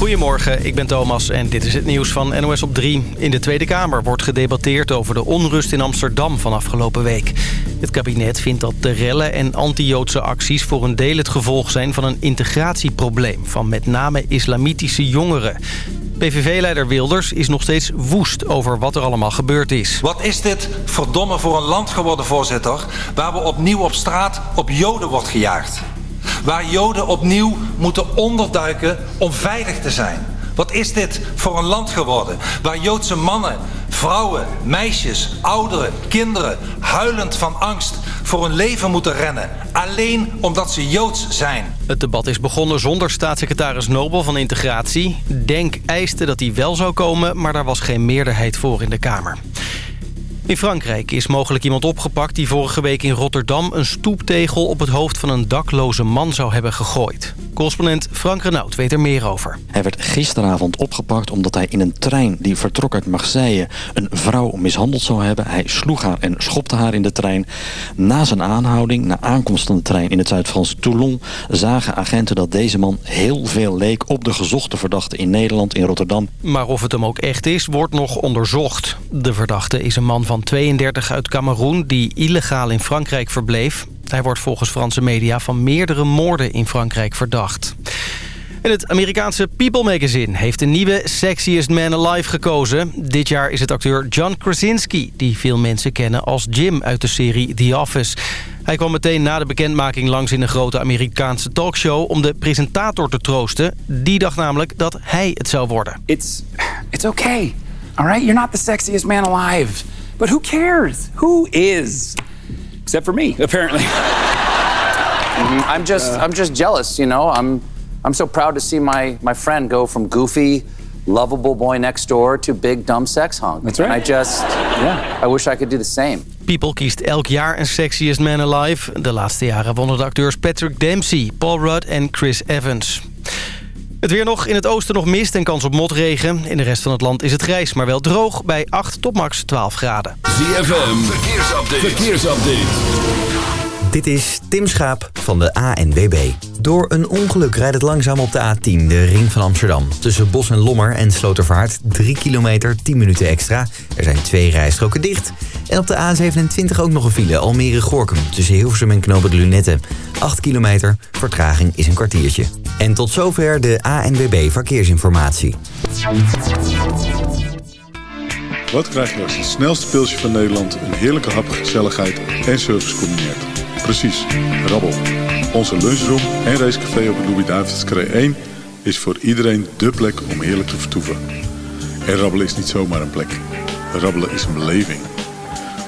Goedemorgen, ik ben Thomas en dit is het nieuws van NOS op 3. In de Tweede Kamer wordt gedebatteerd over de onrust in Amsterdam van afgelopen week. Het kabinet vindt dat de rellen en anti-Joodse acties voor een deel het gevolg zijn van een integratieprobleem van met name islamitische jongeren. PVV-leider Wilders is nog steeds woest over wat er allemaal gebeurd is. Wat is dit verdomme voor een land geworden, voorzitter... waar we opnieuw op straat op Joden wordt gejaagd? Waar Joden opnieuw moeten onderduiken om veilig te zijn? Wat is dit voor een land geworden? Waar Joodse mannen, vrouwen, meisjes, ouderen, kinderen... huilend van angst voor hun leven moeten rennen. Alleen omdat ze Joods zijn. Het debat is begonnen zonder staatssecretaris Nobel van Integratie. Denk eiste dat hij wel zou komen, maar daar was geen meerderheid voor in de Kamer. In Frankrijk is mogelijk iemand opgepakt die vorige week in Rotterdam... een stoeptegel op het hoofd van een dakloze man zou hebben gegooid. Correspondent Frank Renaud weet er meer over. Hij werd gisteravond opgepakt omdat hij in een trein die vertrok uit Marseille... een vrouw mishandeld zou hebben. Hij sloeg haar en schopte haar in de trein. Na zijn aanhouding, na aankomst van de trein in het Zuid-Frans Toulon... zagen agenten dat deze man heel veel leek op de gezochte verdachte in Nederland, in Rotterdam. Maar of het hem ook echt is, wordt nog onderzocht. De verdachte is een man van 32 uit Cameroen die illegaal in Frankrijk verbleef. Hij wordt volgens Franse media van meerdere moorden in Frankrijk verdacht. En het Amerikaanse People Magazine heeft een nieuwe Sexiest Man Alive gekozen. Dit jaar is het acteur John Krasinski, die veel mensen kennen als Jim uit de serie The Office. Hij kwam meteen na de bekendmaking langs in een grote Amerikaanse talkshow... om de presentator te troosten. Die dacht namelijk dat hij het zou worden. It's, it's okay, all right? You're not the sexiest man alive. But who cares? Who is? Except for me, apparently. Mm-hmm. I'm just I'm just jealous, you know. I'm I'm so proud to see my my friend go from goofy, lovable boy next door to big dumb sex hunk. That's right. And I just Yeah. I wish I could do the same. People kiest elk jaar een Sexiest Man Alive. De laatste jaren wonnen de acteurs Patrick Dempsey, Paul Rudd en Chris Evans. Het weer nog. In het oosten nog mist en kans op motregen. In de rest van het land is het grijs, maar wel droog bij 8 tot max 12 graden. ZFM, verkeersupdate. verkeersupdate. Dit is Tim Schaap van de ANWB. Door een ongeluk rijdt het langzaam op de A10, de ring van Amsterdam. Tussen Bos en Lommer en Slotervaart 3 kilometer, 10 minuten extra. Er zijn twee rijstroken dicht. En op de A27 ook nog een file, Almere-Gorkum. Tussen Hilversum en Knoop het Lunette. 8 kilometer, vertraging is een kwartiertje. En tot zover de ANWB Verkeersinformatie. Wat krijg je als het snelste pilsje van Nederland... een heerlijke hap, gezelligheid en service combineert? Precies, rabbel. Onze lunchroom en racecafé op het Louis-David's 1... is voor iedereen dé plek om heerlijk te vertoeven. En rabbelen is niet zomaar een plek. Rabbelen is een beleving.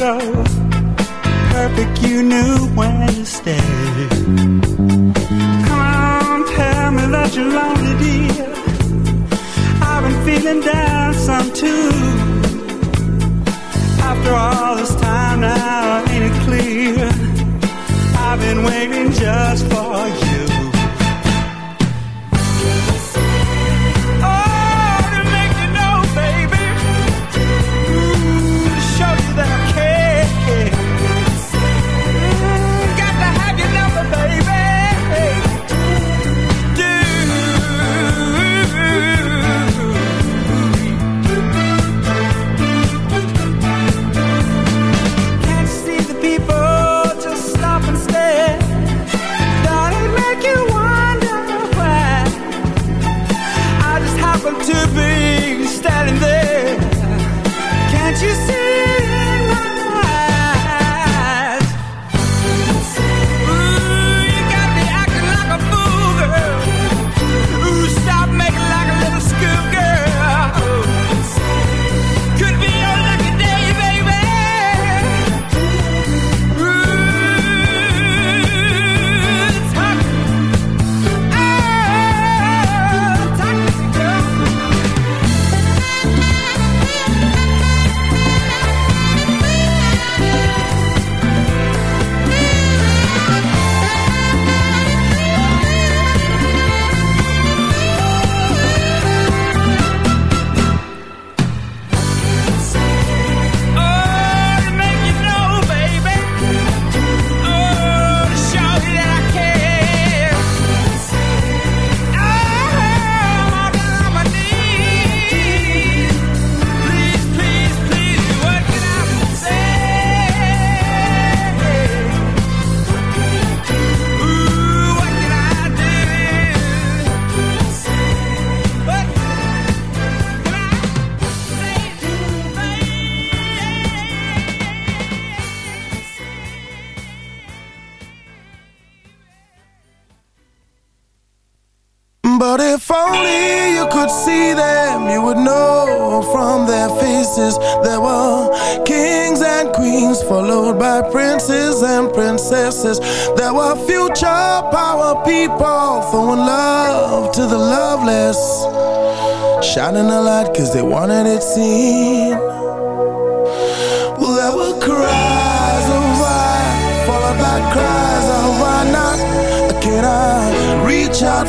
Go. princes and princesses. There were future power people throwing love to the loveless. Shining a light cause they wanted it seen. Well, there were cries of why, followed by cries of why not? Can I reach out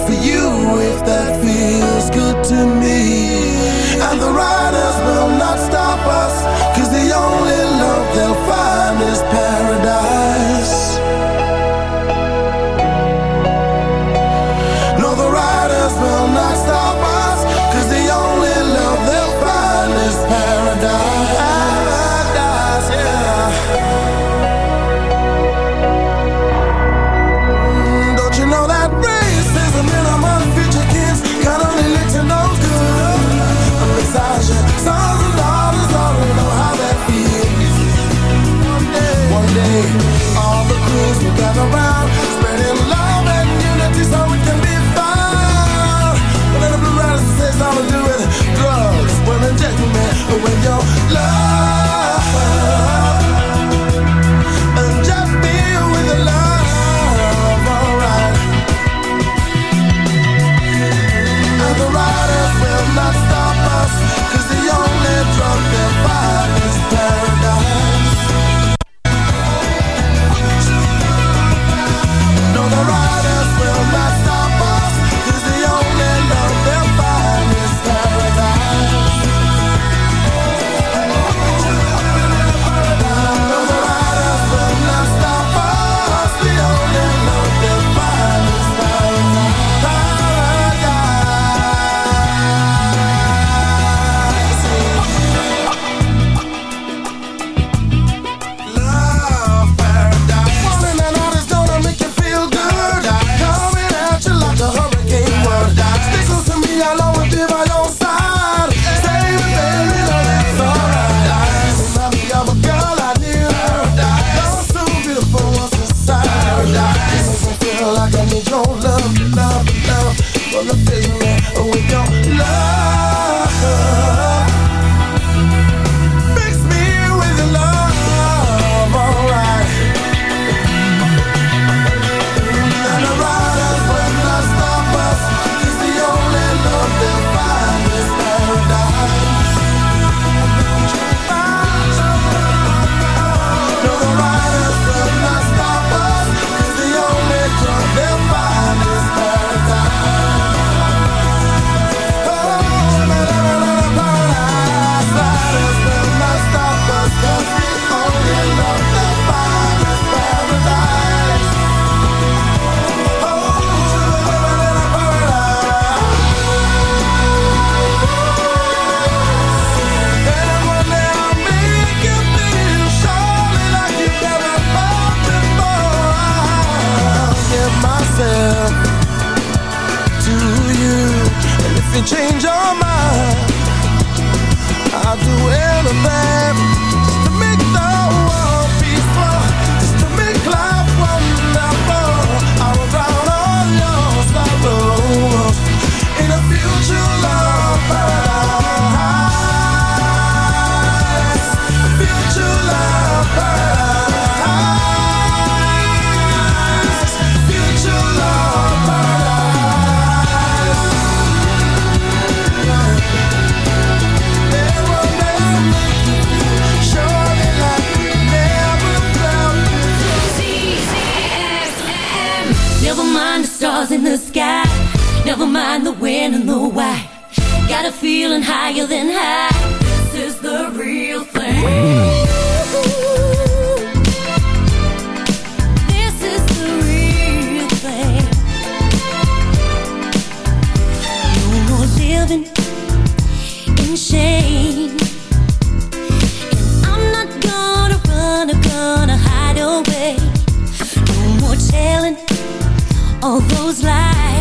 all those lies.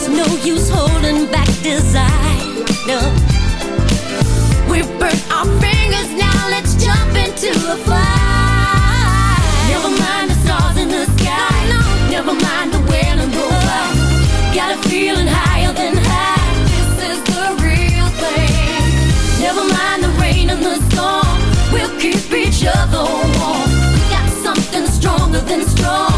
There's no use holding back desire. No. We burnt our fingers, now let's jump into a fire. Never mind the stars in the sky. No. Never mind the where and the by. Got a feeling higher than high. This is the real thing. Never mind the rain and the storm. We'll keep each other warm. We got something stronger than strong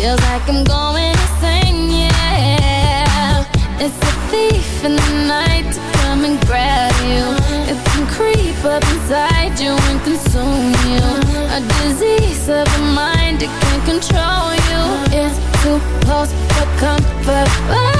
Feels like I'm going insane, yeah. It's a thief in the night to come and grab you. It can creep up inside you and consume you. A disease of the mind, that can control you. It's too close for comfort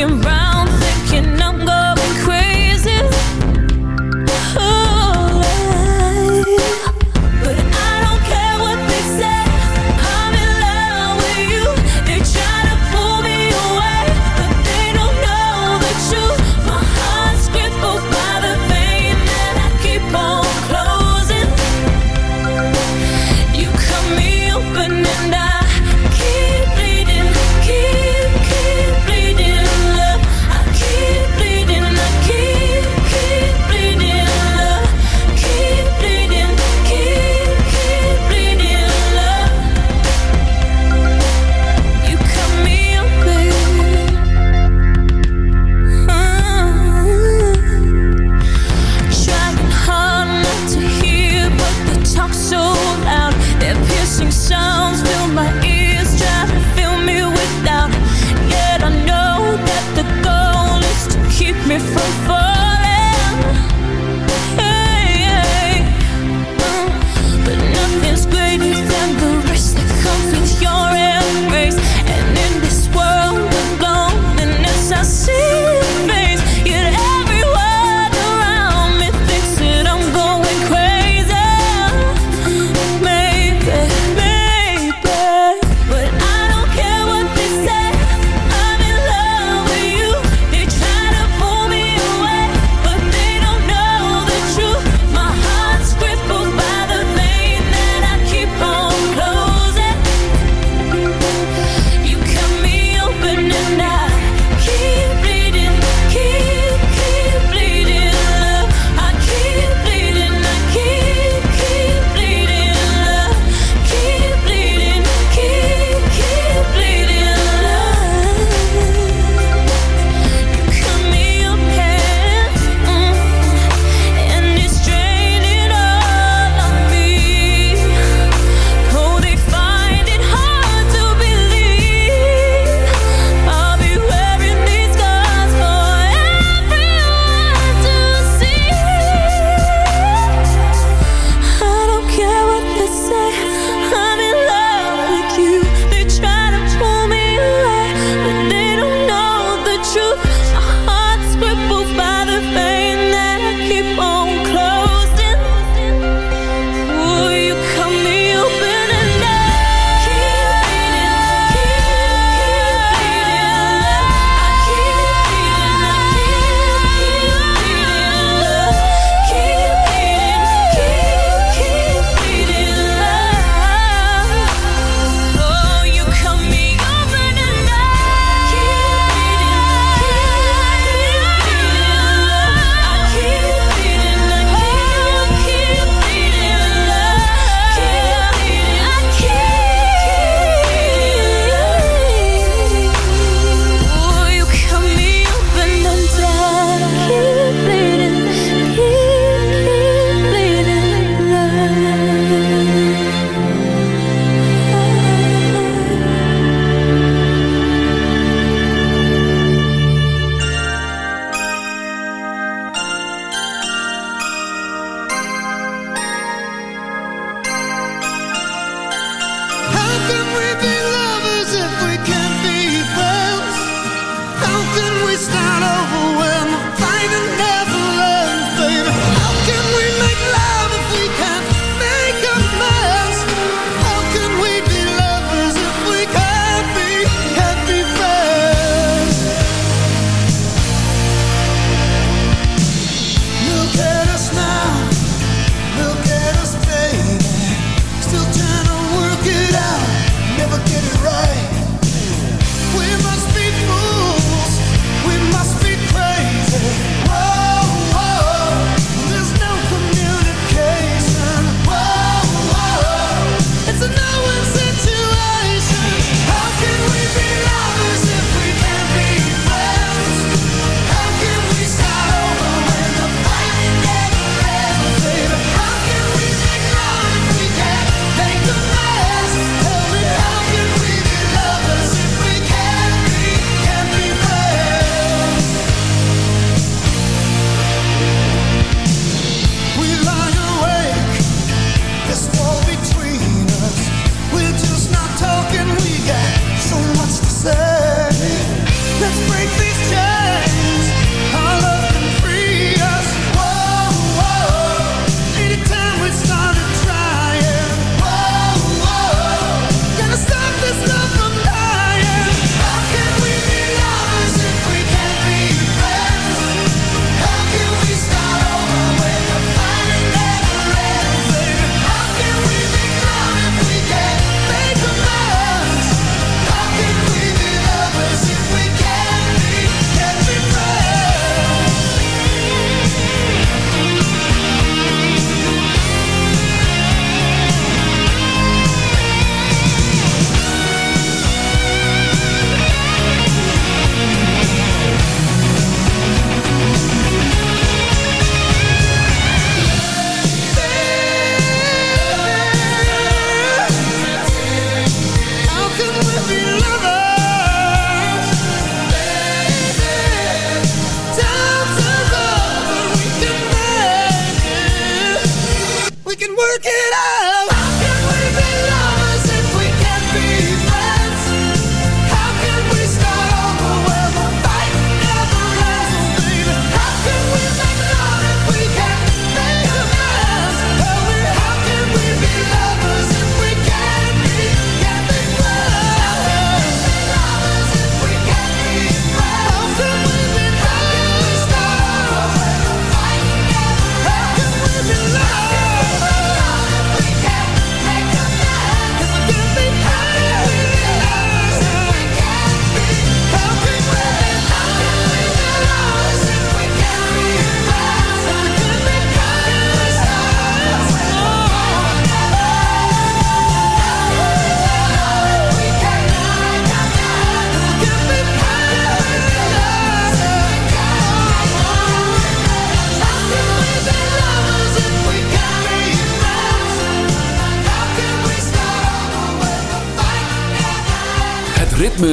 Everyone's looking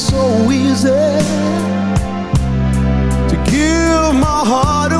so easy to give my heart away.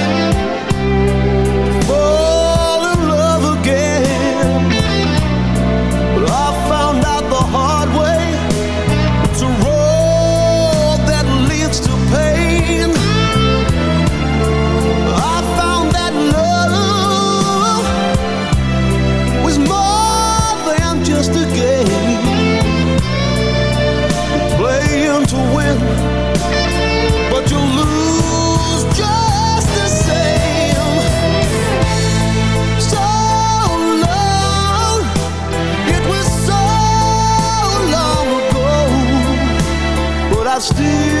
still